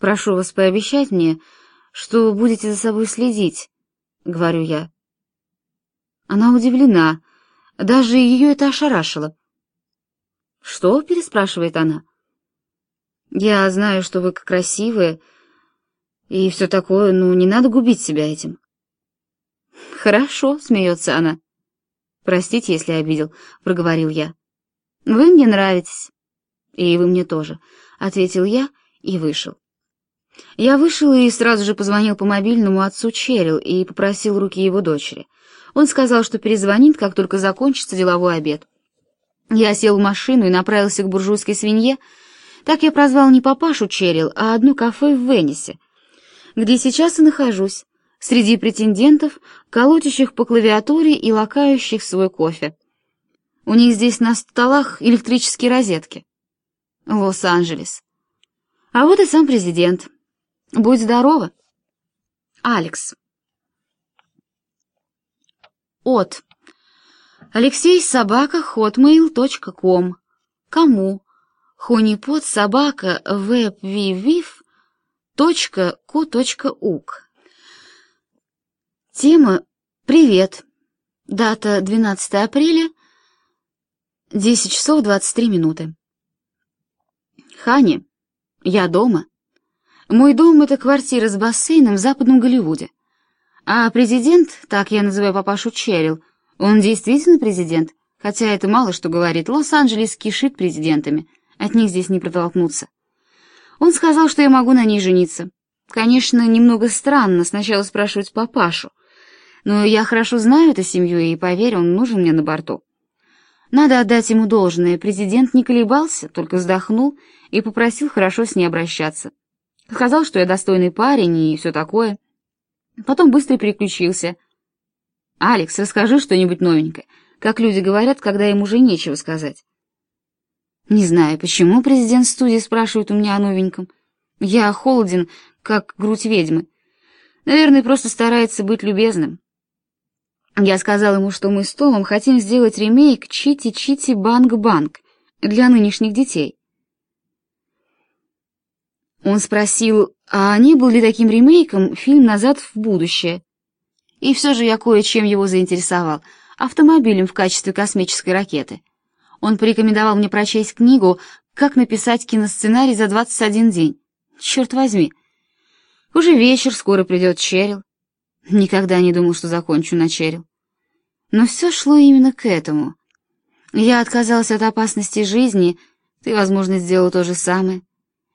Прошу вас пообещать мне, что будете за собой следить, — говорю я. Она удивлена, даже ее это ошарашило. «Что?» — переспрашивает она. «Я знаю, что вы красивые и все такое, но не надо губить себя этим». «Хорошо», — смеется она. «Простите, если обидел», — проговорил я. «Вы мне нравитесь». «И вы мне тоже», — ответил я и вышел. Я вышел и сразу же позвонил по мобильному отцу Черил и попросил руки его дочери. Он сказал, что перезвонит, как только закончится деловой обед. Я сел в машину и направился к буржуйской свинье. Так я прозвал не папашу Черил, а одно кафе в Венесе, где сейчас и нахожусь, среди претендентов, колотящих по клавиатуре и лакающих свой кофе. У них здесь на столах электрические розетки. Лос-Анджелес. А вот и сам президент. Будь здорова. Алекс. От. Алексей собака hotmail.com. Кому? Хунипот собака вебвивив точка ук. Тема «Привет». Дата 12 апреля, 10 часов 23 минуты. Хани, я дома. Мой дом — это квартира с бассейном в западном Голливуде. А президент, так я называю папашу Черил, он действительно президент, хотя это мало что говорит. Лос-Анджелес кишит президентами, от них здесь не протолкнуться. Он сказал, что я могу на ней жениться. Конечно, немного странно сначала спрашивать папашу, но я хорошо знаю эту семью, и, поверь, он нужен мне на борту. Надо отдать ему должное, президент не колебался, только вздохнул и попросил хорошо с ней обращаться. Сказал, что я достойный парень и все такое. Потом быстро переключился. «Алекс, расскажи что-нибудь новенькое, как люди говорят, когда им уже нечего сказать». Не знаю, почему президент студии спрашивает у меня о новеньком. Я холоден, как грудь ведьмы. Наверное, просто старается быть любезным. Я сказал ему, что мы с Томом хотим сделать ремейк «Чити-Чити Банг-Банг» для нынешних детей. Он спросил, а не был ли таким ремейком фильм «Назад в будущее». И все же я кое-чем его заинтересовал, автомобилем в качестве космической ракеты. Он порекомендовал мне прочесть книгу «Как написать киносценарий за 21 день». Черт возьми. Уже вечер, скоро придет Черил. Никогда не думал, что закончу на Черил. Но все шло именно к этому. Я отказался от опасности жизни, ты, возможно, сделал то же самое.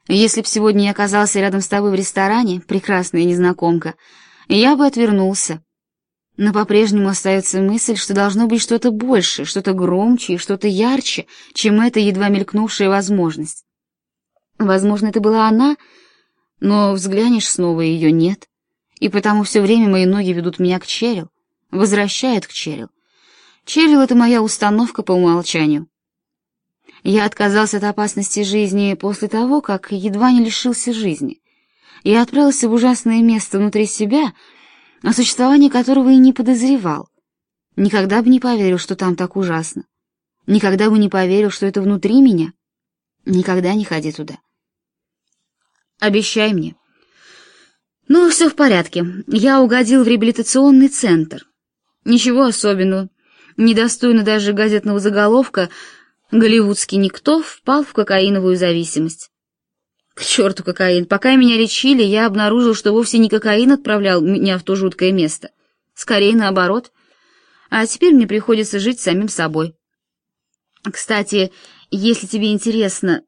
Если б сегодня я оказался рядом с тобой в ресторане, прекрасная незнакомка, я бы отвернулся. Но по-прежнему остается мысль, что должно быть что-то больше, что-то громче и что-то ярче, чем эта едва мелькнувшая возможность. Возможно, это была она, но взглянешь снова, ее нет. И потому все время мои ноги ведут меня к Черил, возвращают к Черил. Черил — это моя установка по умолчанию. Я отказался от опасности жизни после того, как едва не лишился жизни. Я отправился в ужасное место внутри себя, о существовании которого и не подозревал. Никогда бы не поверил, что там так ужасно. Никогда бы не поверил, что это внутри меня. Никогда не ходи туда. Обещай мне. Ну, все в порядке. Я угодил в реабилитационный центр. Ничего особенного. Недостойно даже газетного заголовка Голливудский никто впал в кокаиновую зависимость. К черту кокаин. Пока меня лечили, я обнаружил, что вовсе не кокаин отправлял меня в то жуткое место. Скорее наоборот. А теперь мне приходится жить самим собой. Кстати, если тебе интересно,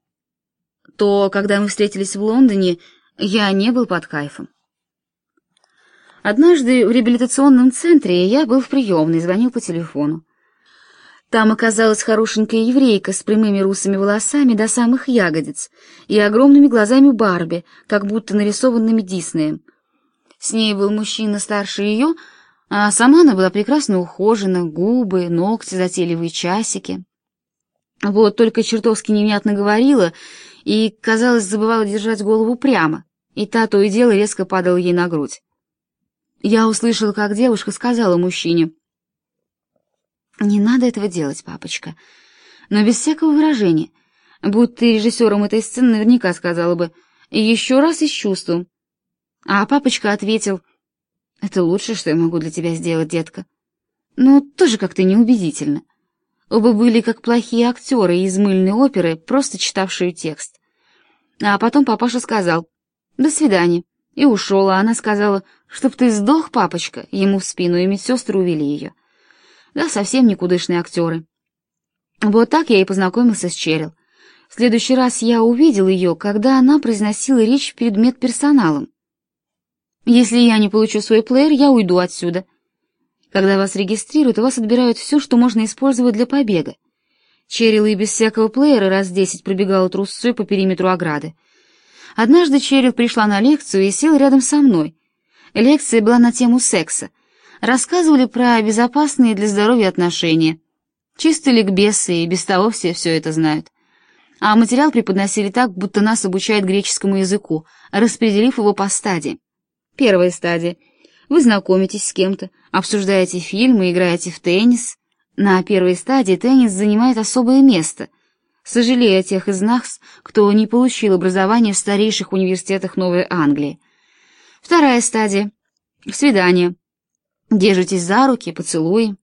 то когда мы встретились в Лондоне, я не был под кайфом. Однажды в реабилитационном центре я был в приемной, звонил по телефону. Там оказалась хорошенькая еврейка с прямыми русыми волосами до самых ягодиц и огромными глазами Барби, как будто нарисованными Диснеем. С ней был мужчина старше ее, а сама она была прекрасно ухожена, губы, ногти, затейливые часики. Вот только чертовски невнятно говорила и, казалось, забывала держать голову прямо, и та то и дело резко падала ей на грудь. Я услышала, как девушка сказала мужчине — «Не надо этого делать, папочка». Но без всякого выражения. Будь ты режиссером этой сцены, наверняка сказала бы, еще раз и с чувством. А папочка ответил, «Это лучшее, что я могу для тебя сделать, детка». Но тоже как-то неубедительно. Оба были как плохие актеры из мыльной оперы, просто читавшие текст. А потом папаша сказал «До свидания» и ушел, а она сказала «Чтоб ты сдох, папочка», ему в спину, и медсестры увели ее. Да, совсем никудышные актеры. Вот так я и познакомился с Черил. В следующий раз я увидел ее, когда она произносила речь перед медперсоналом. Если я не получу свой плеер, я уйду отсюда. Когда вас регистрируют, у вас отбирают все, что можно использовать для побега. Черил и без всякого плеера раз десять пробегала трусцой по периметру ограды. Однажды Черил пришла на лекцию и села рядом со мной. Лекция была на тему секса. Рассказывали про безопасные для здоровья отношения. Чистый ликбесы, и без того все все это знают. А материал преподносили так, будто нас обучают греческому языку, распределив его по стадии. Первая стадия. Вы знакомитесь с кем-то, обсуждаете фильмы, играете в теннис. На первой стадии теннис занимает особое место. Сожалею о тех из нас, кто не получил образование в старейших университетах Новой Англии. Вторая стадия. Свидание. Держитесь за руки, поцелуи.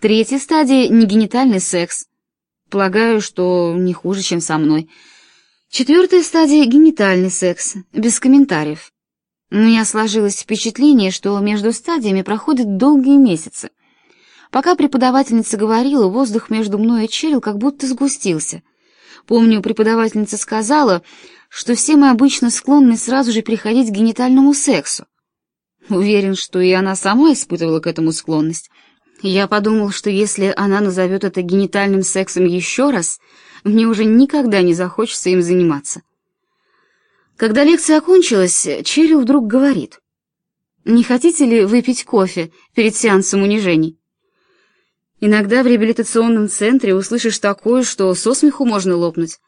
Третья стадия — негенитальный секс. Полагаю, что не хуже, чем со мной. Четвертая стадия — генитальный секс, без комментариев. У меня сложилось впечатление, что между стадиями проходят долгие месяцы. Пока преподавательница говорила, воздух между мной и Черил как будто сгустился. Помню, преподавательница сказала, что все мы обычно склонны сразу же переходить к генитальному сексу. Уверен, что и она сама испытывала к этому склонность. Я подумал, что если она назовет это генитальным сексом еще раз, мне уже никогда не захочется им заниматься. Когда лекция окончилась, Черри вдруг говорит, «Не хотите ли выпить кофе перед сеансом унижений?» Иногда в реабилитационном центре услышишь такое, что со смеху можно лопнуть.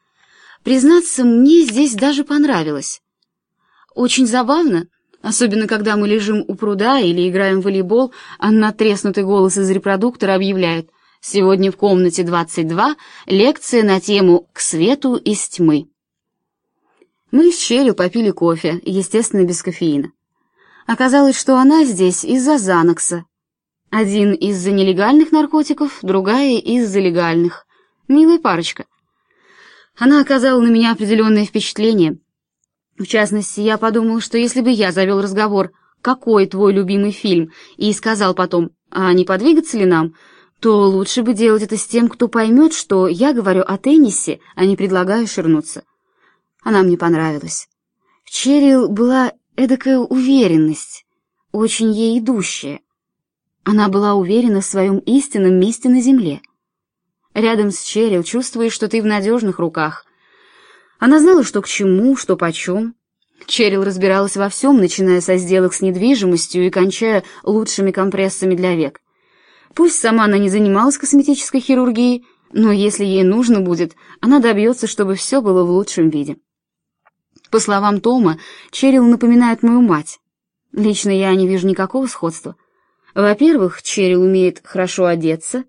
Признаться, мне здесь даже понравилось. Очень забавно, особенно когда мы лежим у пруда или играем в волейбол, а натреснутый голос из репродуктора объявляет «Сегодня в комнате 22 лекция на тему «К свету из тьмы». Мы с Черил попили кофе, естественно, без кофеина. Оказалось, что она здесь из-за Занокса. Один из-за нелегальных наркотиков, другая из-за легальных. Милая парочка. Она оказала на меня определенное впечатление. В частности, я подумал, что если бы я завел разговор «Какой твой любимый фильм?» и сказал потом «А не подвигаться ли нам?», то лучше бы делать это с тем, кто поймет, что я говорю о теннисе, а не предлагаю ширнуться. Она мне понравилась. В Черил была эдакая уверенность, очень ей идущая. Она была уверена в своем истинном месте на земле. Рядом с Черил чувствуешь, что ты в надежных руках. Она знала, что к чему, что почем. Черил разбиралась во всем, начиная со сделок с недвижимостью и кончая лучшими компрессами для век. Пусть сама она не занималась косметической хирургией, но если ей нужно будет, она добьется, чтобы все было в лучшем виде. По словам Тома, Черил напоминает мою мать. Лично я не вижу никакого сходства. Во-первых, Черил умеет хорошо одеться,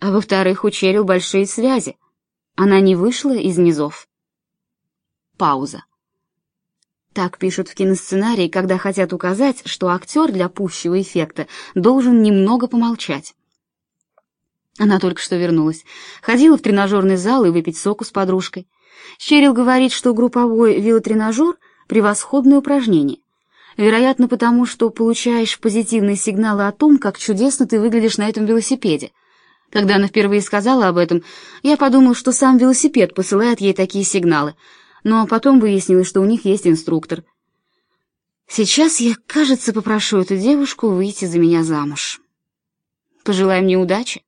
а во-вторых, у Черил большие связи. Она не вышла из низов. Пауза. Так пишут в киносценарии, когда хотят указать, что актер для пущего эффекта должен немного помолчать. Она только что вернулась. Ходила в тренажерный зал и выпить соку с подружкой. Щерил говорит, что групповой велотренажер — превосходное упражнение. Вероятно, потому что получаешь позитивные сигналы о том, как чудесно ты выглядишь на этом велосипеде. Когда она впервые сказала об этом, я подумал, что сам велосипед посылает ей такие сигналы, но потом выяснилось, что у них есть инструктор. Сейчас я, кажется, попрошу эту девушку выйти за меня замуж. Пожелай мне удачи.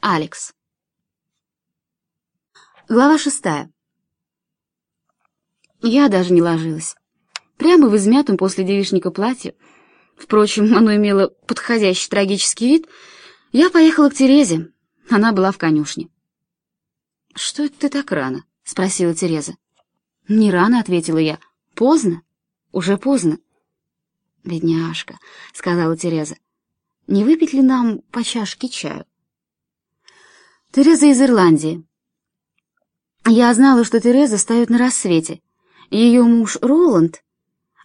Алекс. Глава шестая. Я даже не ложилась. Прямо в измятом после девичника платье, впрочем, оно имело подходящий трагический вид, я поехала к Терезе. Она была в конюшне. «Что это ты так рано?» — спросила Тереза. «Не рано», — ответила я. «Поздно? Уже поздно». «Бедняжка», — сказала Тереза. «Не выпить ли нам по чашке чаю?» Тереза из Ирландии. Я знала, что Тереза встает на рассвете, Ее муж Роланд,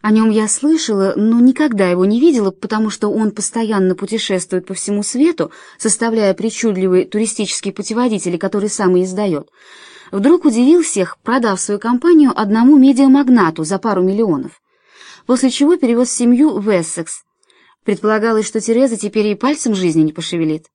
о нем я слышала, но никогда его не видела, потому что он постоянно путешествует по всему свету, составляя причудливые туристические путеводители, которые сам и издает. Вдруг удивил всех, продав свою компанию одному медиамагнату за пару миллионов, после чего перевез семью в Эссекс. Предполагалось, что Тереза теперь и пальцем жизни не пошевелит.